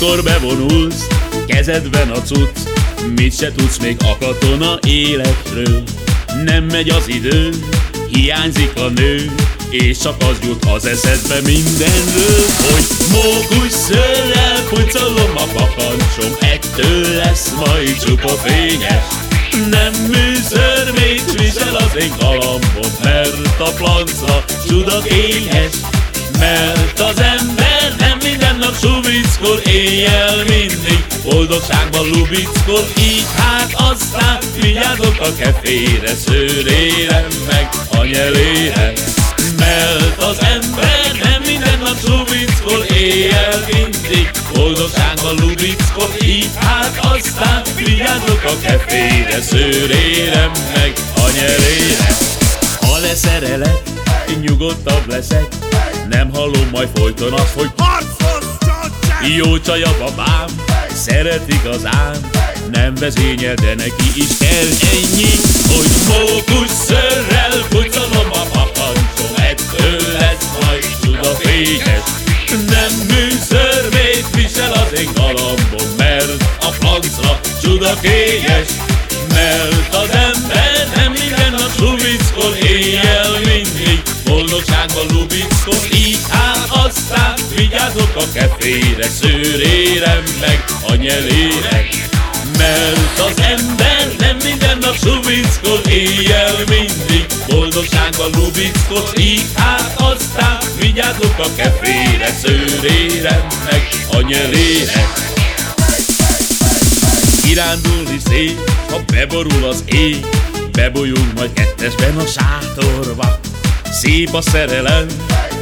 Mikor bevonulsz, kezedben a cucc. Mit se tudsz még a katona életről. Nem megy az idő, hiányzik a nő És csak az jut az eszedbe mindenről Hogy mókus szőrrel pucolom a pakancsom Ettől lesz majd csupa fényes. Nem műszörmét visel az én galambom Mert a plancra csuda kényes Mert az ember suvickor Éjjel mindig boldogságban lubickor Így hát aztán vigyázok a kefére Szőrére meg a nyelére. Mert az ember nem minden nap suvickor Éjjel mindig boldogságban lubickor Így hát aztán vigyázok a kefére Szőrére meg a nyelére. Ha leszerelek, nyugodtabb leszek Nem hallom majd folyton azt, hogy jó csaj a babám, szeret igazán Nem vezényel, de neki is kell ennyi Hogy mókus szörrel pucolom a papancsom. Ettől lesz majd csuda fényes Nem műszörmét visel az én galambom Mert a francra csuda kényes Mert az ember a kefére Szőrére meg a nyelére. Mert az ember nem minden nap suvickor Éjjel mindig. Boldogságban lubickor Így hát aztán vigyázok a kefére Szőrére meg a nyelére. Kirándulni szép, ha beborul az ég Bebolyunk majd kettesben a sátorba. Szép a szerelem,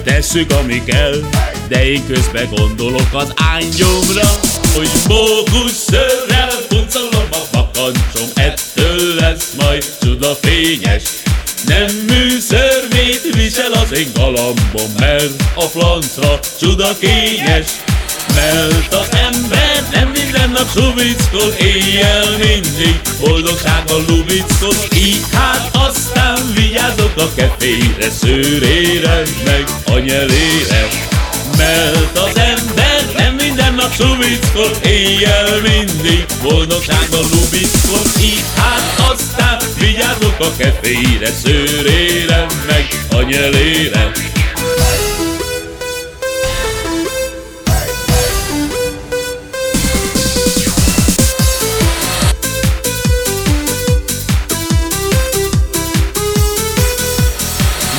tesszük ami kell De én közben gondolok az ányomra Hogy mókus szörrel puncolom a pakancsom Ettől lesz majd csuda fényes. Nem műszörmét visel az én galambom Mert a flancra csuda kényes. Mert az ember nem minden nap suvickol Éjjel mindig boldogsággal lubickol. Így hát aztán vigyázok a kefére Szőrére meg a nyelére Mert az ember nem minden nap suvickol Éjjel mindig boldogsággal lubickol. Így hát aztán vigyázok a kefére Szőrére meg a nyelére.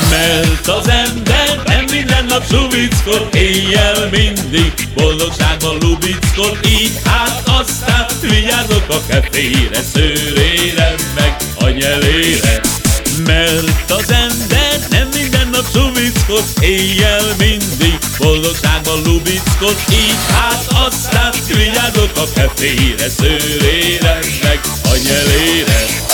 Mert az ember minden nap suvickor Éjjel mindig boldogságban lubickor Így hát aztán vigyázok a kefére Szőrére meg a nyelére. Mert az ember nem minden nap suvickor Éjjel mindig boldogságban lubickor Így hát aztán vigyázok a kefére Szőrére meg a nyelére